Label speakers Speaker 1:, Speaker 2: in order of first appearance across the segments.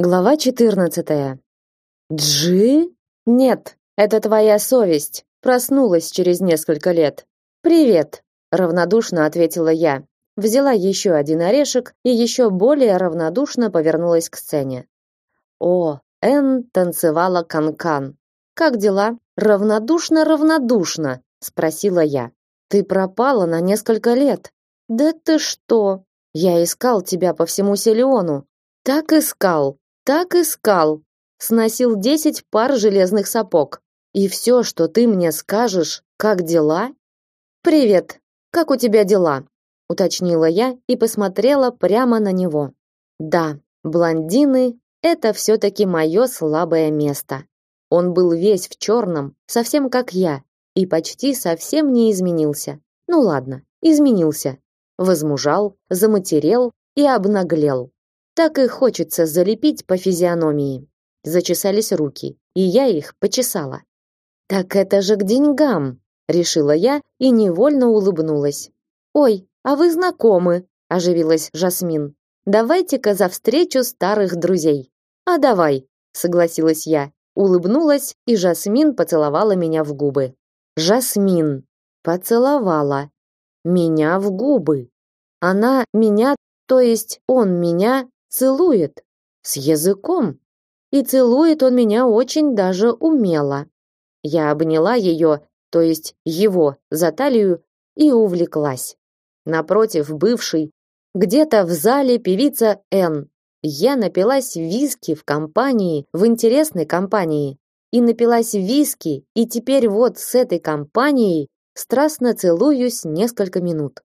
Speaker 1: Глава 14. Джи? Нет, это твоя совесть. Проснулась через несколько лет. Привет, равнодушно ответила я. Взяла еще один орешек и еще более равнодушно повернулась к сцене. О, Эн танцевала канкан. -кан. Как дела? Равнодушно, равнодушно, спросила я. Ты пропала на несколько лет. Да ты что? Я искал тебя по всему Селиону. Так искал, так искал. Сносил десять пар железных сапог. И все, что ты мне скажешь, как дела? Привет. Как у тебя дела? уточнила я и посмотрела прямо на него. Да, блондины это все таки мое слабое место. Он был весь в черном, совсем как я, и почти совсем не изменился. Ну ладно, изменился. Возмужал, заматерел и обнаглел. Так и хочется залепить по физиономии. Зачесались руки, и я их почесала. Так это же к деньгам, решила я и невольно улыбнулась. Ой, а вы знакомы, оживилась Жасмин. Давайте-ка за встречу старых друзей. А давай, согласилась я, улыбнулась, и Жасмин поцеловала меня в губы. Жасмин поцеловала меня в губы. Она меня, то есть он меня Целует. С языком. И целует он меня очень даже умело. Я обняла ее, то есть его, за талию и увлеклась. Напротив бывший, где-то в зале певица Н. Я напилась виски в компании, в интересной компании. И напилась виски, и теперь вот с этой компанией страстно целуюсь несколько минут.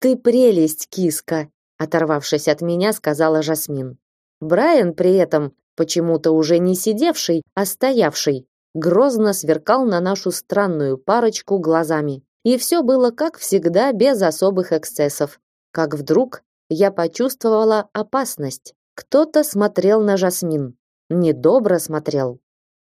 Speaker 1: Ты прелесть, киска, оторвавшись от меня, сказала Жасмин. Брайан при этом, почему-то уже не сидевший, а стоявший, грозно сверкал на нашу странную парочку глазами. И все было как всегда без особых эксцессов. Как вдруг я почувствовала опасность. Кто-то смотрел на Жасмин. Недобро смотрел.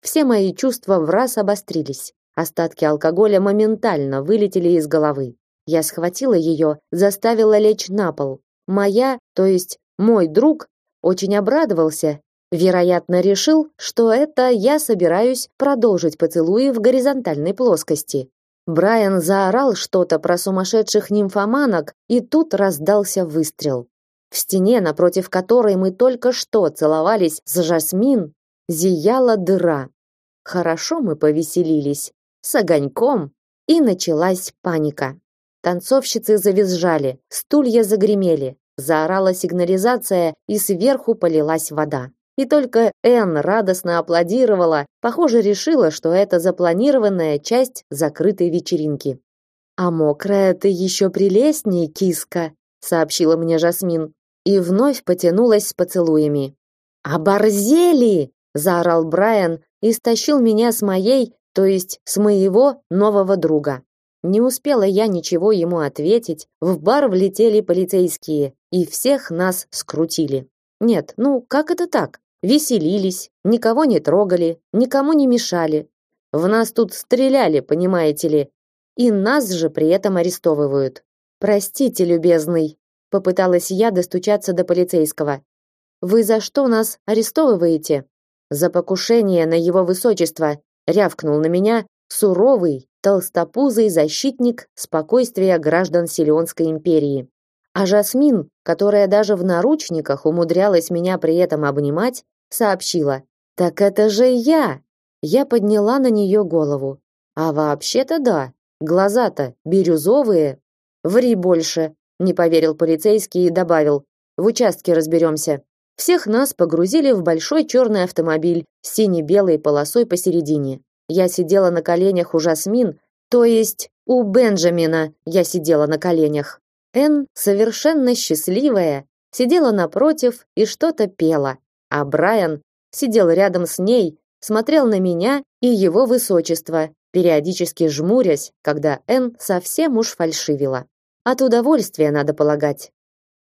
Speaker 1: Все мои чувства враз обострились. Остатки алкоголя моментально вылетели из головы. Я схватила ее, заставила лечь на пол, Моя, то есть мой друг, очень обрадовался, вероятно, решил, что это я собираюсь продолжить поцелуи в горизонтальной плоскости. Брайан заорал что-то про сумасшедших нимфоманок, и тут раздался выстрел. В стене, напротив которой мы только что целовались с Жасмин, зияла дыра. Хорошо мы повеселились с огоньком, и началась паника. Танцовщицы завизжали, стулья загремели, заорала сигнализация, и сверху полилась вода. И только Энн радостно аплодировала, похоже, решила, что это запланированная часть закрытой вечеринки. А мокрая ты еще прелестней, киска, сообщила мне Жасмин, и вновь потянулась с поцелуями. Оборзели, заорал Брайан и стащил меня с моей, то есть с моего нового друга. Не успела я ничего ему ответить, в бар влетели полицейские и всех нас скрутили. Нет, ну как это так? Веселились, никого не трогали, никому не мешали. В нас тут стреляли, понимаете ли, и нас же при этом арестовывают. Простите, любезный, попыталась я достучаться до полицейского. Вы за что нас арестовываете? За покушение на его высочество, рявкнул на меня суровый, толстопузый защитник спокойствия граждан Селионской империи. А Жасмин, которая даже в наручниках умудрялась меня при этом обнимать, сообщила: "Так это же я". Я подняла на нее голову. А вообще-то да, глаза-то бирюзовые. Ври больше, не поверил полицейский и добавил: "В участке разберемся". Всех нас погрузили в большой черный автомобиль с сине-белой полосой посередине. Я сидела на коленях у Жасмин, то есть у Бенджамина я сидела на коленях. Эн, совершенно счастливая, сидела напротив и что-то пела, а Брайан сидел рядом с ней, смотрел на меня и его высочество, периодически жмурясь, когда Эн совсем уж фальшивила. От удовольствия надо полагать.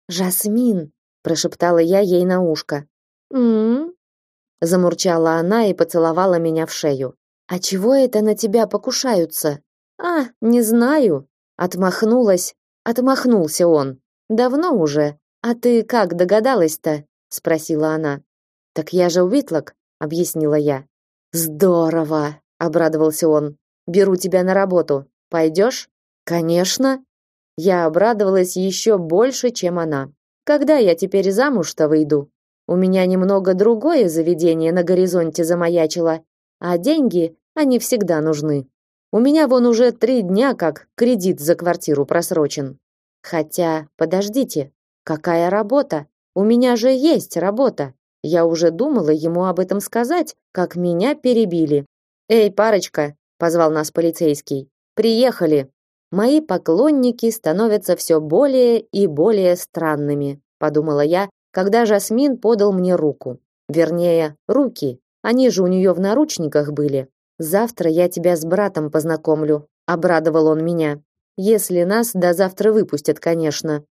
Speaker 1: Жасмин, прошептала я ей на ушко. М? замурчала она и поцеловала меня в шею. А чего это на тебя покушаются? А, не знаю, отмахнулась. Отмахнулся он. Давно уже. А ты как догадалась-то? спросила она. Так я же Уитлок, объяснила я. Здорово, обрадовался он. Беру тебя на работу. Пойдешь? Конечно. Я обрадовалась еще больше, чем она. Когда я теперь замуж-то выйду? У меня немного другое заведение на горизонте замаячило, а деньги, они всегда нужны. У меня вон уже три дня как кредит за квартиру просрочен. Хотя, подождите, какая работа? У меня же есть работа. Я уже думала ему об этом сказать, как меня перебили. Эй, парочка, позвал нас полицейский. Приехали. Мои поклонники становятся все более и более странными, подумала я, когда Жасмин подал мне руку. Вернее, руки. Они же у нее в наручниках были. Завтра я тебя с братом познакомлю, обрадовал он меня. Если нас до завтра выпустят, конечно.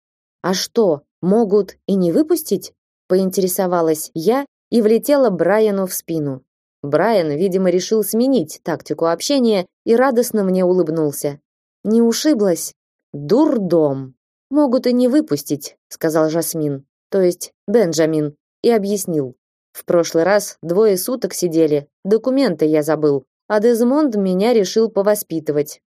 Speaker 1: А что, могут и не выпустить? поинтересовалась я и влетела Брайану в спину. Брайан, видимо, решил сменить тактику общения и радостно мне улыбнулся. Не ушиблась? Дурдом. Могут и не выпустить, сказал Жасмин, то есть Бенджамин, и объяснил. В прошлый раз двое суток сидели, документы я забыл, а Дезмонд меня решил повоспитывать.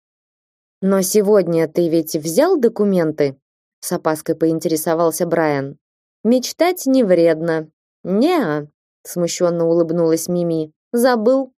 Speaker 1: Но сегодня ты ведь взял документы? С опаской поинтересовался Брайан. Мечтать не вредно. Не, смущенно улыбнулась Мими. Забыл.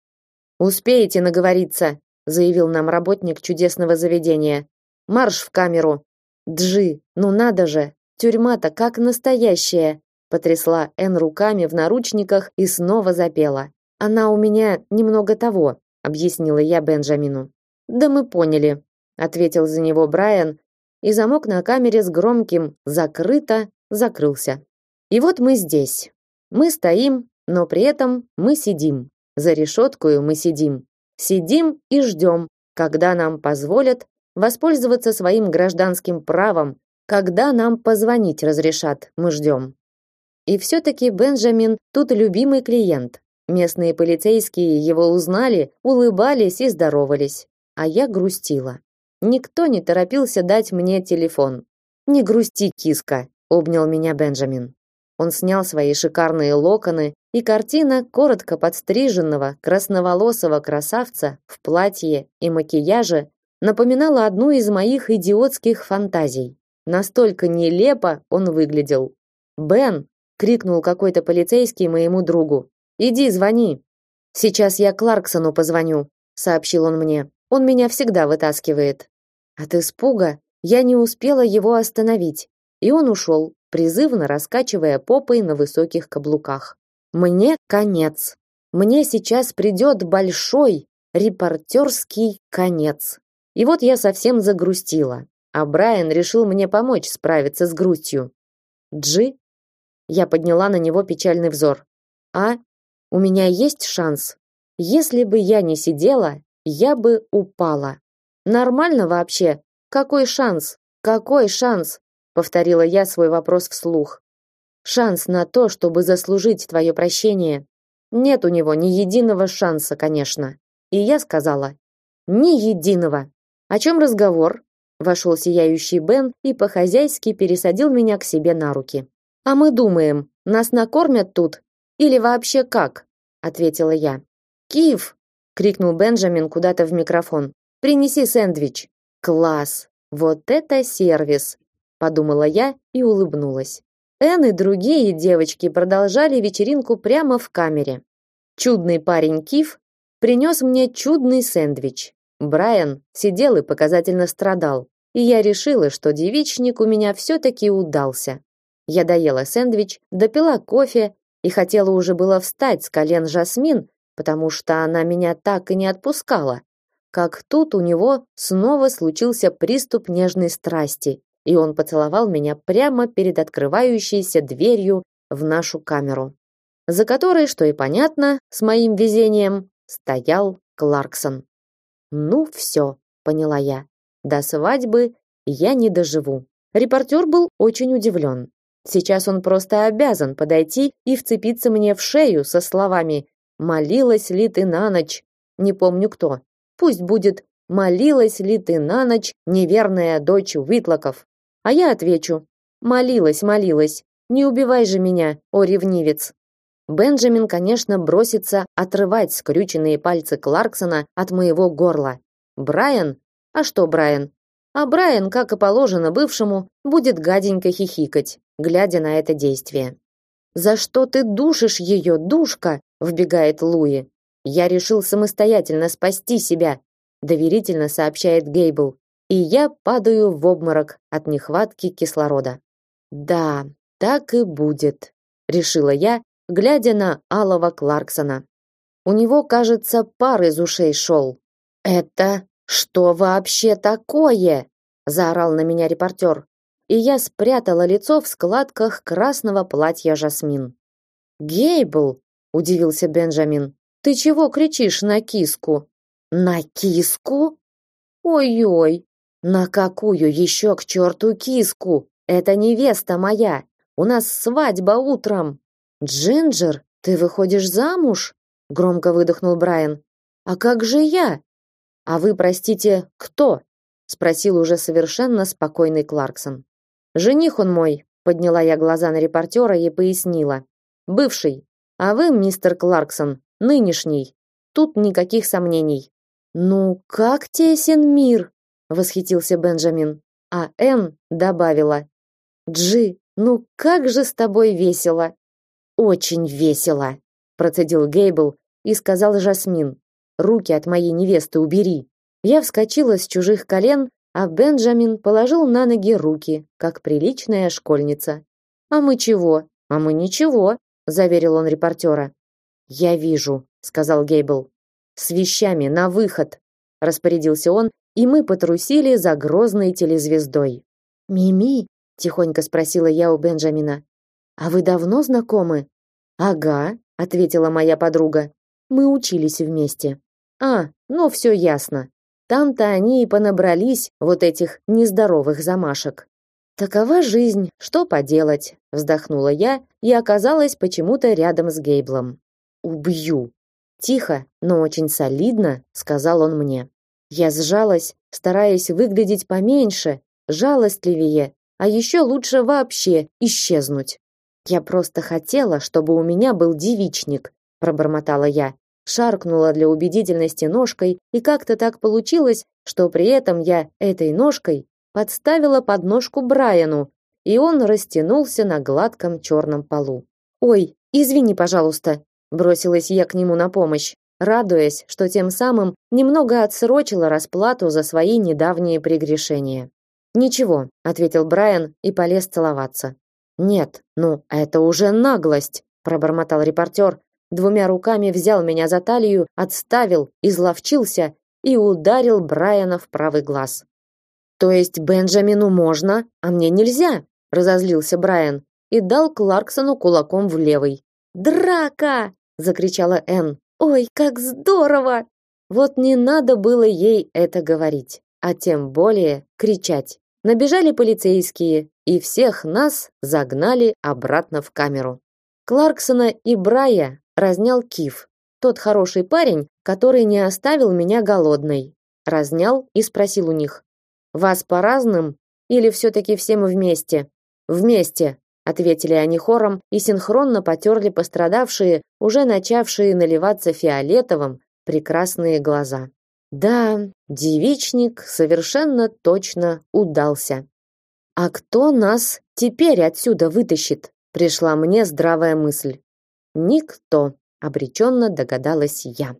Speaker 1: Успеете наговориться, заявил нам работник чудесного заведения. Марш в камеру. Джи, ну надо же, тюрьма-то как настоящая потрясла Эн руками в наручниках и снова запела. Она у меня немного того, объяснила я Бенджамину. Да мы поняли, ответил за него Брайан, и замок на камере с громким закрыто закрылся. И вот мы здесь. Мы стоим, но при этом мы сидим. За решеткою мы сидим. Сидим и ждем, когда нам позволят воспользоваться своим гражданским правом, когда нам позвонить разрешат. Мы ждем. И все-таки Бенджамин тут любимый клиент. Местные полицейские его узнали, улыбались и здоровались. А я грустила. Никто не торопился дать мне телефон. «Не грусти, киска», — обнял меня Бенджамин. Он снял свои шикарные локоны, и картина коротко подстриженного красноволосого красавца в платье и макияже напоминала одну из моих идиотских фантазий. Настолько нелепо он выглядел. Бен, крикнул какой-то полицейский моему другу. Иди, звони. Сейчас я Кларксону позвоню, сообщил он мне. Он меня всегда вытаскивает. От испуга я не успела его остановить, и он ушел, призывно раскачивая попой на высоких каблуках. Мне конец. Мне сейчас придет большой репортерский конец. И вот я совсем загрустила, а Брайан решил мне помочь справиться с грустью. Джи я подняла на него печальный взор. А у меня есть шанс. Если бы я не сидела, я бы упала. Нормально вообще? Какой шанс? Какой шанс? повторила я свой вопрос вслух. Шанс на то, чтобы заслужить твое прощение. Нет у него ни единого шанса, конечно. И я сказала: ни единого. О чем разговор? Вошел сияющий Бен и по-хозяйски пересадил меня к себе на руки. А мы думаем, нас накормят тут или вообще как? ответила я. Киев, крикнул Бенджамин куда-то в микрофон. Принеси сэндвич. Класс. Вот это сервис, подумала я и улыбнулась. Эн и другие девочки продолжали вечеринку прямо в камере. Чудный парень Кив принес мне чудный сэндвич. Брайан сидел и показательно страдал, и я решила, что девичник у меня все таки удался. Я доела сэндвич, допила кофе и хотела уже было встать с колен Жасмин, потому что она меня так и не отпускала. Как тут у него снова случился приступ нежной страсти, и он поцеловал меня прямо перед открывающейся дверью в нашу камеру, за которой, что и понятно, с моим везением, стоял Кларксон. Ну все, поняла я. До свадьбы я не доживу. Репортер был очень удивлен. Сейчас он просто обязан подойти и вцепиться мне в шею со словами «Молилась ли ты на ночь?» Не помню кто. Пусть будет «Молилась ли ты на ночь, неверная дочь Уитлоков?» А я отвечу «Молилась, молилась. Не убивай же меня, о ревнивец». Бенджамин, конечно, бросится отрывать скрюченные пальцы Кларксона от моего горла. Брайан? А что Брайан? А Брайан, как и положено бывшему, будет гаденько хихикать, глядя на это действие. «За что ты душишь ее, душка?» – вбегает Луи. «Я решил самостоятельно спасти себя», – доверительно сообщает Гейбл. И я падаю в обморок от нехватки кислорода. «Да, так и будет», – решила я, глядя на Алова Кларксона. У него, кажется, пар из ушей шел. «Это «Что вообще такое?» – заорал на меня репортер. И я спрятала лицо в складках красного платья Жасмин. «Гейбл!» – удивился Бенджамин. «Ты чего кричишь на киску?» «На киску?» «Ой-ой! На какую еще к черту киску? Это невеста моя! У нас свадьба утром!» «Джинджер, ты выходишь замуж?» – громко выдохнул Брайан. «А как же я?» А вы, простите, кто? спросил уже совершенно спокойный Кларксон. Жених он мой, подняла я глаза на репортера и пояснила. Бывший. А вы, мистер Кларксон, нынешний. Тут никаких сомнений. Ну, как тесен мир, восхитился Бенджамин. А Н добавила: Джи, ну как же с тобой весело. Очень весело, процедил Гейбл и сказал Жасмин: Руки от моей невесты убери. Я вскочила с чужих колен, а Бенджамин положил на ноги руки, как приличная школьница. А мы чего? А мы ничего, заверил он репортера. Я вижу, сказал Гейбл. С вещами на выход, распорядился он, и мы потрусили за грозной телезвездой. Мими, тихонько спросила я у Бенджамина. А вы давно знакомы? Ага, ответила моя подруга. Мы учились вместе. А, ну все ясно. Там-то они и понабрались вот этих нездоровых замашек. Такова жизнь, что поделать, вздохнула я и оказалась почему-то рядом с Гейблом. Убью. Тихо, но очень солидно, сказал он мне. Я сжалась, стараясь выглядеть поменьше, жалостливее, а еще лучше вообще исчезнуть. Я просто хотела, чтобы у меня был девичник, пробормотала я шаркнула для убедительности ножкой, и как-то так получилось, что при этом я этой ножкой подставила подножку Брайану, и он растянулся на гладком черном полу. «Ой, извини, пожалуйста», – бросилась я к нему на помощь, радуясь, что тем самым немного отсрочила расплату за свои недавние прегрешения. «Ничего», – ответил Брайан и полез целоваться. «Нет, ну, это уже наглость», – пробормотал репортер, двумя руками взял меня за талию, отставил, изловчился и ударил Брайана в правый глаз. То есть Бенджамину можно, а мне нельзя, разозлился Брайан и дал Кларксону кулаком в левый. Драка! закричала Энн. Ой, как здорово! Вот не надо было ей это говорить, а тем более кричать. Набежали полицейские и всех нас загнали обратно в камеру. Кларксона и Брая разнял Киф, тот хороший парень, который не оставил меня голодной. Разнял и спросил у них: "Вас по разным или все таки всем вместе?" "Вместе", ответили они хором и синхронно потерли пострадавшие, уже начавшие наливаться фиолетовым, прекрасные глаза. Да, девичник совершенно точно удался. А кто нас теперь отсюда вытащит? Пришла мне здравая мысль. Никто, обреченно догадалась я.